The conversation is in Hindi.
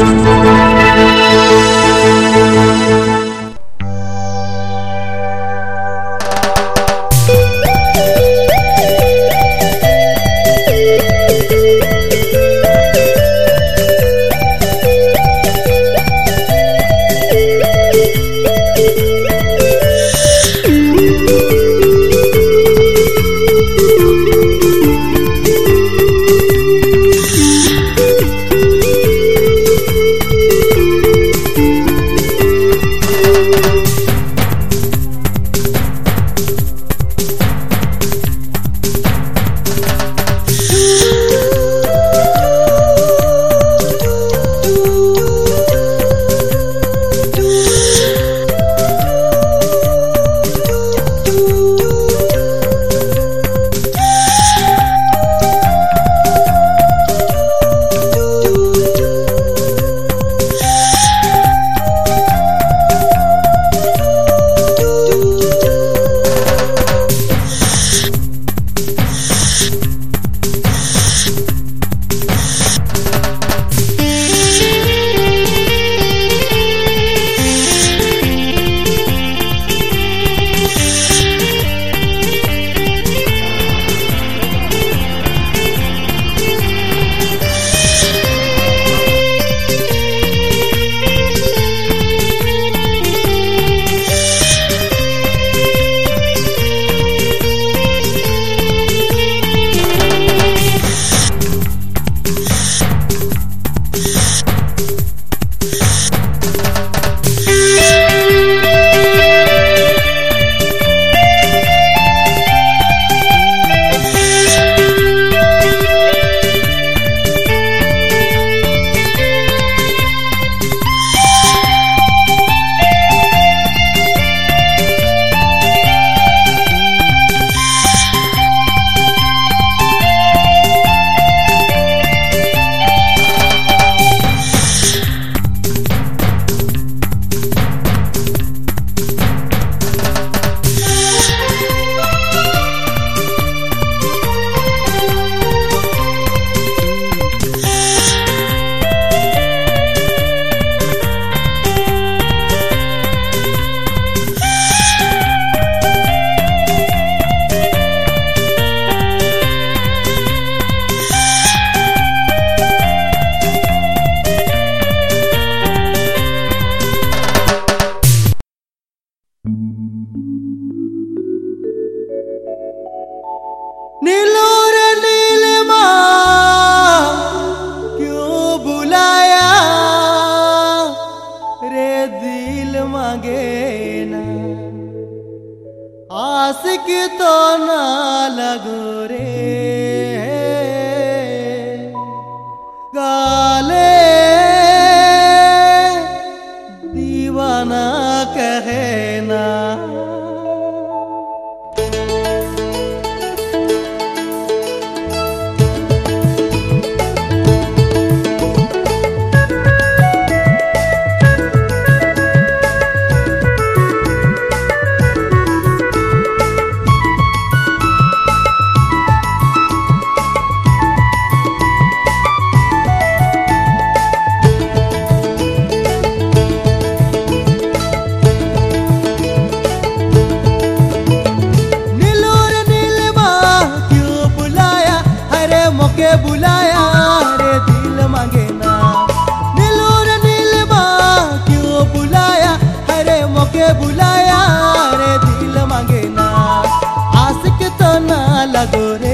啊！नीलोर नीलमा, क्यों बुलाया? रे दिल मांगे ना। आशिक तो ना लगो रे। गाले, दीवाना कहे रे दिल मांगे ना। नीलमा क्यों बुलाया, हरे बुलाया दिल मांगे ना। आशिक तो ना लगो रे